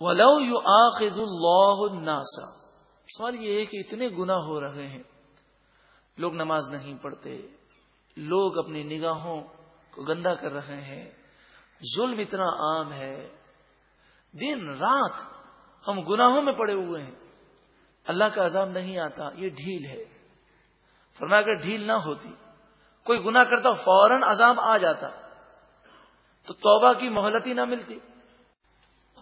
ولو یو آخد اللہ الناسا سوال یہ ہے کہ اتنے گنا ہو رہے ہیں۔ لوگ نماز نہیں پڑھتے۔ لوگ اپنی نگاہوں کو گندا کر رہے ہیں۔ ظلم اتنا عام ہے۔ دن رات ہم گناہوں میں پڑے ہوئے ہیں۔ اللہ کا عذاب نہیں آتا۔ یہ ڈھیل ہے۔ فرمایا اگر ڈھیل نہ ہوتی، کوئی گنا کرتا، فوراً عذاب آ جاتا۔ تو توبہ کی مہلت ہی نہ ملتی۔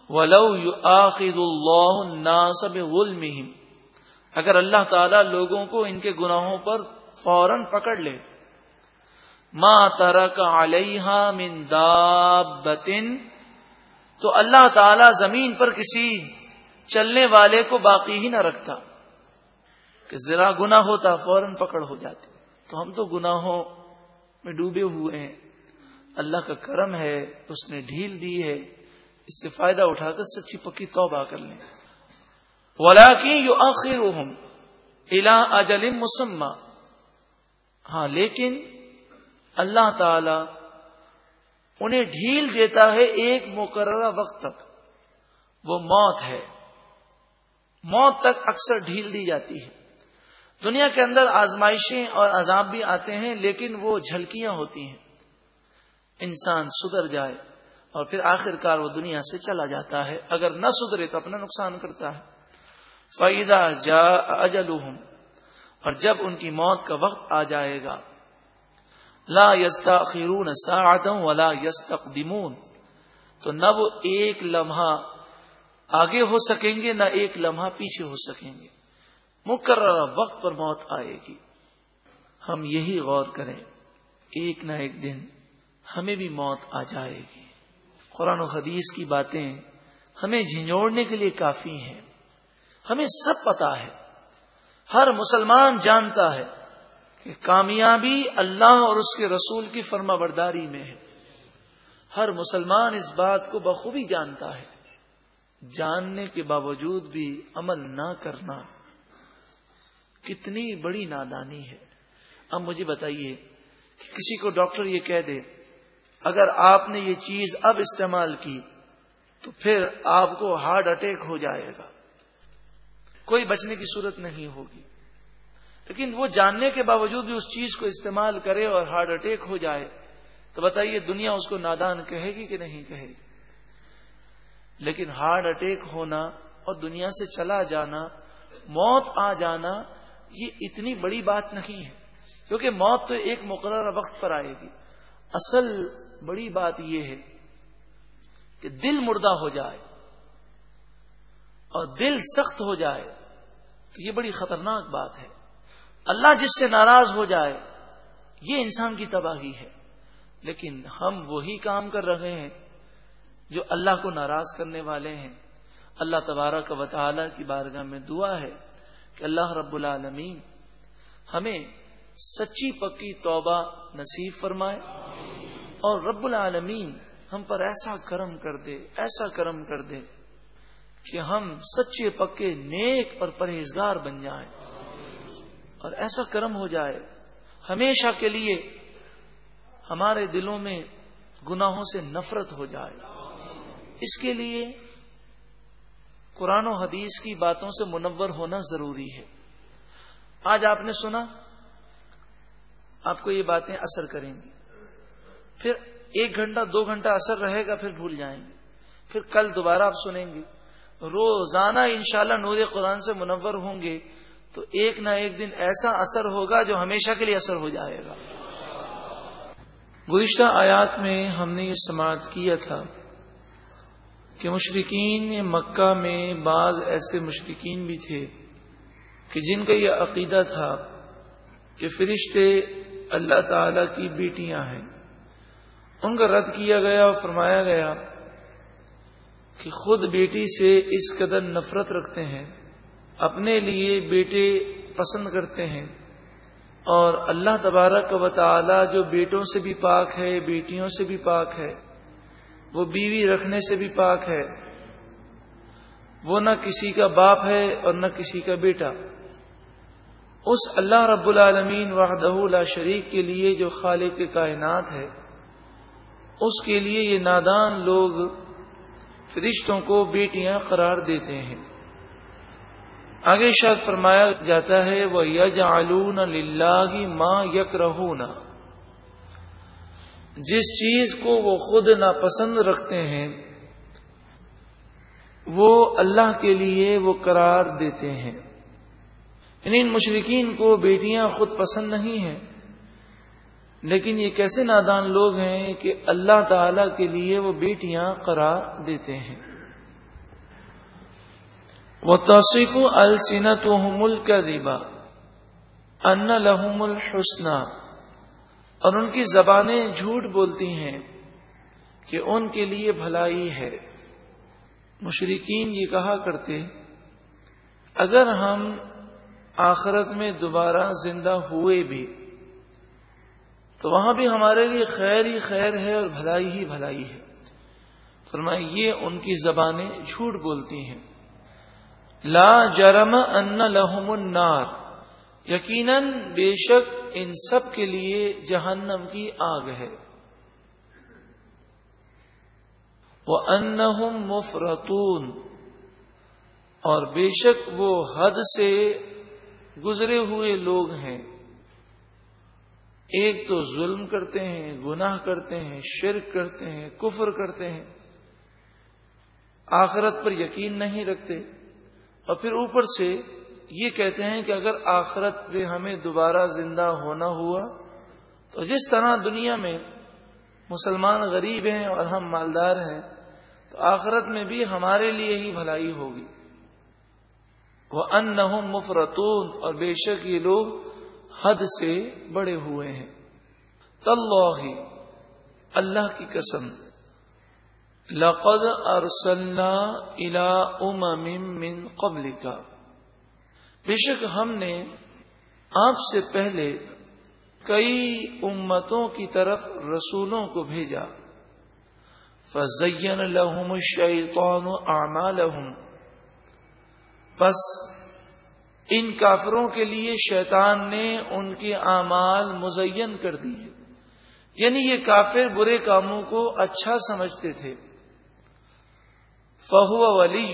ولو آخر اللہ بظلمهم۔ اگر اللہ تعالی لوگوں کو ان کے گناہوں پر فوراً پکڑ لے۔ ما ترک علیہ من دابت تو اللہ تعالی زمین پر کسی چلنے والے کو باقی ہی نہ رکھتا۔ کہ ذرا گنا ہوتا، فوراً پکڑ ہو جاتی تو ہم تو گناہوں میں ڈوبے ہوئے ہیں۔ اللہ کا کرم ہے، اس نے ڈھیل دی ہے۔ اس سے فائدہ اٹھا کر سچی پکی توبہ کر لیں۔ ولا کی یو آخر الا اجل مسمہ ہاں لیکن اللہ تعالی انہیں ڈھیل دیتا ہے ایک مقررہ وقت تک۔ وہ موت ہے۔ موت تک اکثر ڈھیل دی جاتی ہے۔ دنیا کے اندر آزمائشیں اور عذاب بھی آتے ہیں، لیکن وہ جھلکیاں ہوتی ہیں۔ انسان سدھر جائے۔ اور پھر آخر کار وہ دنیا سے چلا جاتا ہے۔ اگر نہ سدھرے تو اپنا نقصان کرتا ہے۔ فائدہ جا اجل اور جب ان کی موت کا وقت آ جائے گا، لا یستا خیرون ولا یستقدمون تو نہ وہ ایک لمحہ آگے ہو سکیں گے، نہ ایک لمحہ پیچھے ہو سکیں گے۔ مقررہ وقت پر موت آئے گی۔ ہم یہی غور کریں، ایک نہ ایک دن ہمیں بھی موت آ جائے گی۔ قرآن و حدیث کی باتیں ہمیں جھنجھوڑنے کے لیے کافی ہیں۔ ہمیں سب پتا ہے۔ ہر مسلمان جانتا ہے کہ کامیابی اللہ اور اس کے رسول کی فرما برداری میں ہے۔ ہر مسلمان اس بات کو بخوبی جانتا ہے۔ جاننے کے باوجود بھی عمل نہ کرنا کتنی بڑی نادانی ہے۔ اب مجھے بتائیے کہ کسی کو ڈاکٹر یہ کہہ دے اگر آپ نے یہ چیز اب استعمال کی تو پھر آپ کو ہارٹ اٹیک ہو جائے گا۔ کوئی بچنے کی صورت نہیں ہوگی۔ لیکن وہ جاننے کے باوجود بھی اس چیز کو استعمال کرے اور ہارٹ اٹیک ہو جائے تو بتائیے دنیا اس کو نادان کہے گی کہ نہیں کہے گی؟ لیکن ہارٹ اٹیک ہونا اور دنیا سے چلا جانا، موت آ جانا، یہ اتنی بڑی بات نہیں ہے۔ کیونکہ موت تو ایک مقررہ وقت پر آئے گی۔ اصل بڑی بات یہ ہے کہ دل مردہ ہو جائے اور دل سخت ہو جائے تو یہ بڑی خطرناک بات ہے۔ اللہ جس سے ناراض ہو جائے، یہ انسان کی تباہی ہے۔ لیکن ہم وہی کام کر رہے ہیں جو اللہ کو ناراض کرنے والے ہیں۔ اللہ تبارہ کا وطالعہ کی بارگاہ میں دعا ہے کہ اللہ رب العالمین ہمیں سچی پکی توبہ نصیب فرمائے۔ اور رب العالمین ہم پر ایسا کرم کر دے، ایسا کرم کر دے کہ ہم سچے، پکے، نیک اور پرہیزگار بن جائیں۔ اور ایسا کرم ہو جائے ہمیشہ کے لیے ہمارے دلوں میں گناہوں سے نفرت ہو جائے۔ اس کے لیے قرآن و حدیث کی باتوں سے منور ہونا ضروری ہے۔ آج آپ نے سنا، آپ کو یہ باتیں اثر کریں گی۔ پھر ایک گھنٹہ، دو گھنٹہ اثر رہے گا، پھر بھول جائیں گے۔ پھر کل دوبارہ آپ سنیں گے۔ روزانہ انشاءاللہ نور قرآن سے منور ہوں گے تو ایک نہ ایک دن ایسا اثر ہوگا جو ہمیشہ کے لیے اثر ہو جائے گا۔ گزشتہ آیات میں ہم نے یہ سماعت کیا تھا کہ مشرقین مکہ میں بعض ایسے مشرقین بھی تھے کہ جن کا یہ عقیدہ تھا کہ فرشتے اللہ تعالی کی بیٹیاں ہیں۔ ان کا رد کیا گیا اور فرمایا گیا کہ خود بیٹی سے اس قدر نفرت رکھتے ہیں، اپنے لیے بیٹے پسند کرتے ہیں اور اللہ تبارک و تعالی جو بیٹوں سے بھی پاک ہے، بیٹیوں سے بھی پاک ہے، وہ بیوی رکھنے سے بھی پاک ہے، وہ نہ کسی کا باپ ہے اور نہ کسی کا بیٹا۔ اس اللہ رب العالمین وحدہ لا شریک کے لیے جو خالق کائنات ہے اس کے لیے یہ نادان لوگ فرشتوں کو بیٹیاں قرار دیتے ہیں۔ آگے شاید فرمایا جاتا ہے وہ یج آلون ماں یک جس چیز کو وہ خود ناپسند رکھتے ہیں، وہ اللہ کے لیے وہ قرار دیتے ہیں۔ یعنی ان مشرقین کو بیٹیاں خود پسند نہیں ہیں۔ لیکن یہ کیسے نادان لوگ ہیں کہ اللہ تعالی کے لیے وہ بیٹیاں قرار دیتے ہیں۔ وہ توصیف السنت ملک کا ان لحم الحسنہ اور ان کی زبانیں جھوٹ بولتی ہیں کہ ان کے لیے بھلائی ہے۔ مشرقین یہ کہا کرتے، اگر ہم آخرت میں دوبارہ زندہ ہوئے بھی تو وہاں بھی ہمارے لیے خیر ہی خیر ہے اور بھلائی ہی بھلائی ہے۔ فرمائی یہ ان کی زبانیں جھوٹ بولتی ہیں۔ لا جرم ان لہم النار۔ یقیناً بے شک ان سب کے لیے جہنم کی آگ ہے۔ وہ ان مفرتون اور بے شک وہ حد سے گزرے ہوئے لوگ ہیں۔ ایک تو ظلم کرتے ہیں، گناہ کرتے ہیں، شرک کرتے ہیں، کفر کرتے ہیں۔ آخرت پر یقین نہیں رکھتے۔ اور پھر اوپر سے یہ کہتے ہیں کہ اگر آخرت پہ ہمیں دوبارہ زندہ ہونا ہوا، تو جس طرح دنیا میں مسلمان غریب ہیں اور ہم مالدار ہیں، تو آخرت میں بھی ہمارے لیے ہی بھلائی ہوگی۔ وہ ان مفرتون اور بے شک یہ لوگ حد سے بڑے ہوئے ہیں۔ تلّہ اللہ کی قسم، لقد ارسلنا الى امم من قبل کا بے شک ہم نے آپ سے پہلے کئی امتوں کی طرف رسولوں کو بھیجا۔ فزین لہم الشیطان اعمالہم۔ بس ان کافروں کے لیے شیطان نے ان کے اعمال مزین کر دی ہے یعنی یہ کافر برے کاموں کو اچھا سمجھتے تھے۔ فہو ولی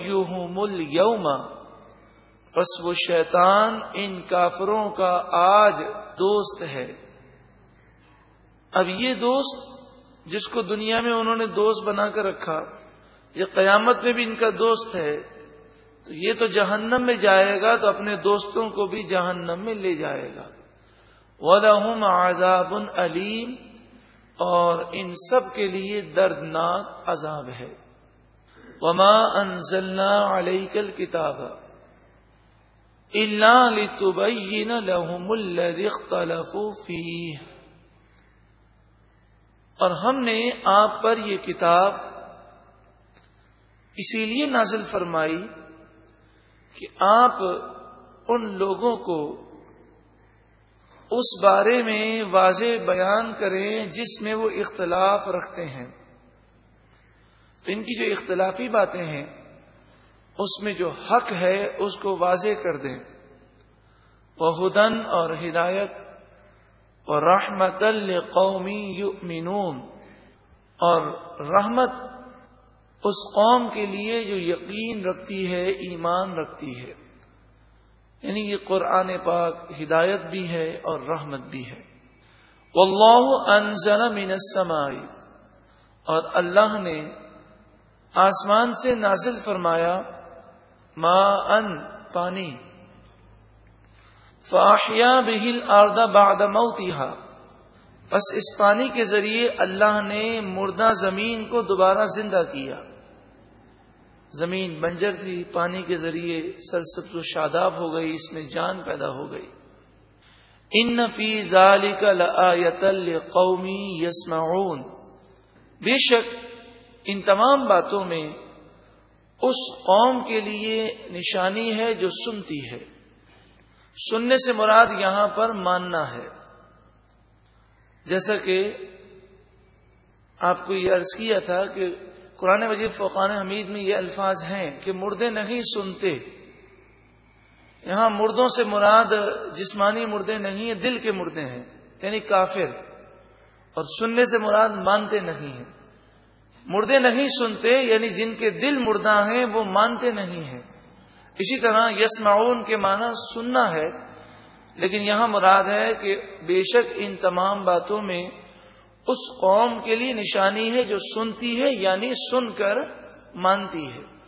مل یوما بس وہ شیطان ان کافروں کا آج دوست ہے۔ اب یہ دوست جس کو دنیا میں انہوں نے دوست بنا کر رکھا، یہ قیامت میں بھی ان کا دوست ہے۔ تو یہ تو جہنم میں جائے گا تو اپنے دوستوں کو بھی جہنم میں لے جائے گا۔ ولہم عذاب علیم اور ان سب کے لیے دردناک عذاب ہے۔ وما انزلنا علیک الکتاب لهم الذي اختلفوا فيه۔ اور ہم نے آپ پر یہ کتاب اسی لیے نازل فرمائی کہ آپ ان لوگوں کو اس بارے میں واضح بیان کریں جس میں وہ اختلاف رکھتے ہیں۔ تو ان کی جو اختلافی باتیں ہیں، اس میں جو حق ہے، اس کو واضح کر دیں۔ وہ ہدن اور ہدایت۔ اور رحمت القومی یؤمنون اور رحمت اس قوم کے لیے جو یقین رکھتی ہے، ایمان رکھتی ہے۔ یعنی یہ قرآن پاک ہدایت بھی ہے اور رحمت بھی ہے۔ واللہ انزل من السماء۔ اور اللہ نے آسمان سے نازل فرمایا ما ان پانی۔ فاحیا بہل آردہ باد موتیہا بس اس پانی کے ذریعے اللہ نے مردہ زمین کو دوبارہ زندہ کیا۔ زمین بنجر تھی، پانی کے ذریعے سرسبز و شاداب ہو گئی، اس میں جان پیدا ہو گئی۔ ان فی ذالک لآیت قومی یسمعون۔ بے شک ان تمام باتوں میں اس قوم کے لیے نشانی ہے جو سنتی ہے۔ سننے سے مراد یہاں پر ماننا ہے۔ جیسا کہ آپ کو یہ عرض کیا تھا کہ قرآن مجید فوقان حمید میں یہ الفاظ ہیں کہ مردے نہیں سنتے۔ یہاں مردوں سے مراد جسمانی مردے نہیں ہیں، دل کے مردے ہیں یعنی کافر۔ اور سننے سے مراد مانتے نہیں ہیں۔ مردے نہیں سنتے یعنی جن کے دل مردہ ہیں، وہ مانتے نہیں ہیں۔ اسی طرح یسمعون کے معنی سننا ہے، لیکن یہاں مراد ہے کہ بے شک ان تمام باتوں میں اس قوم کے لیے نشانی ہے جو سنتی ہے یعنی سن کر مانتی ہے۔